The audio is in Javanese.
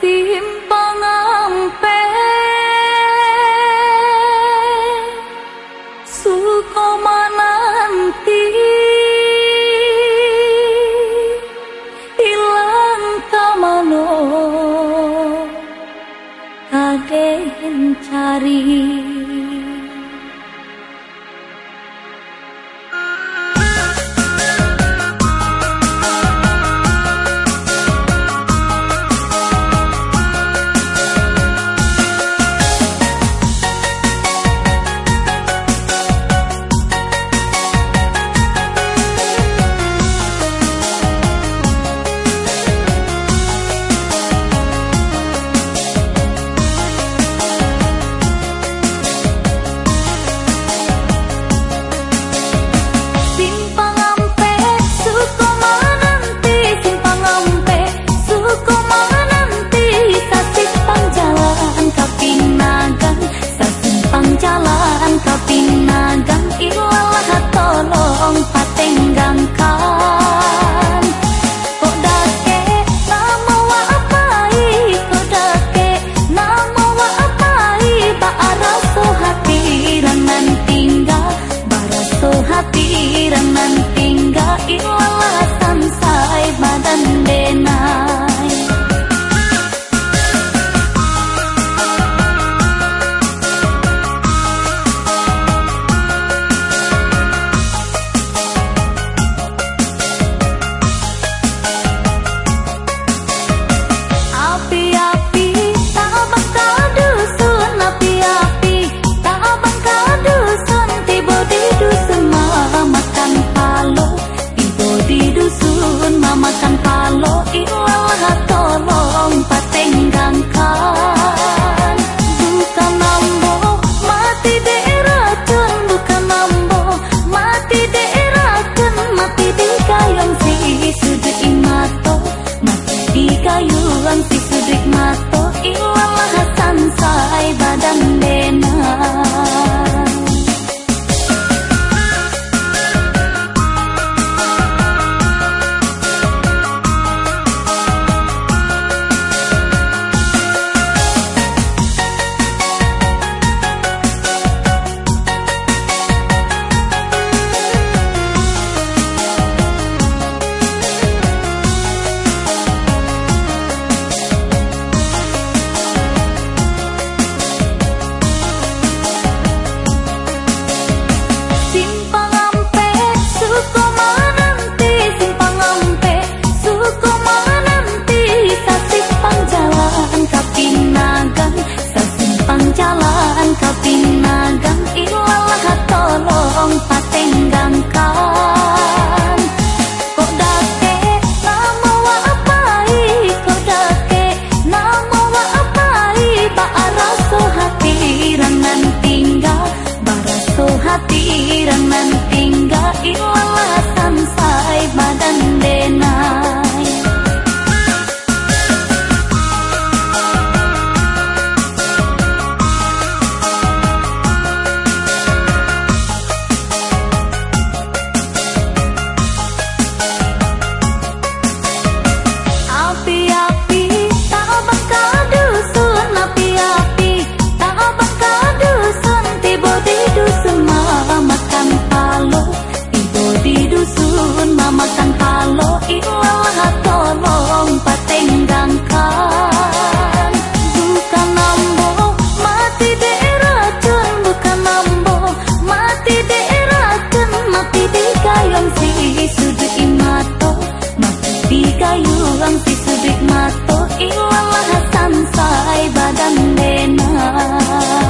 simpang ampe. Suko mananti. Ilang kamano. Kagen cari sai và đăng đèn à bang pisubik mato oh, ilalah sampai badan benar.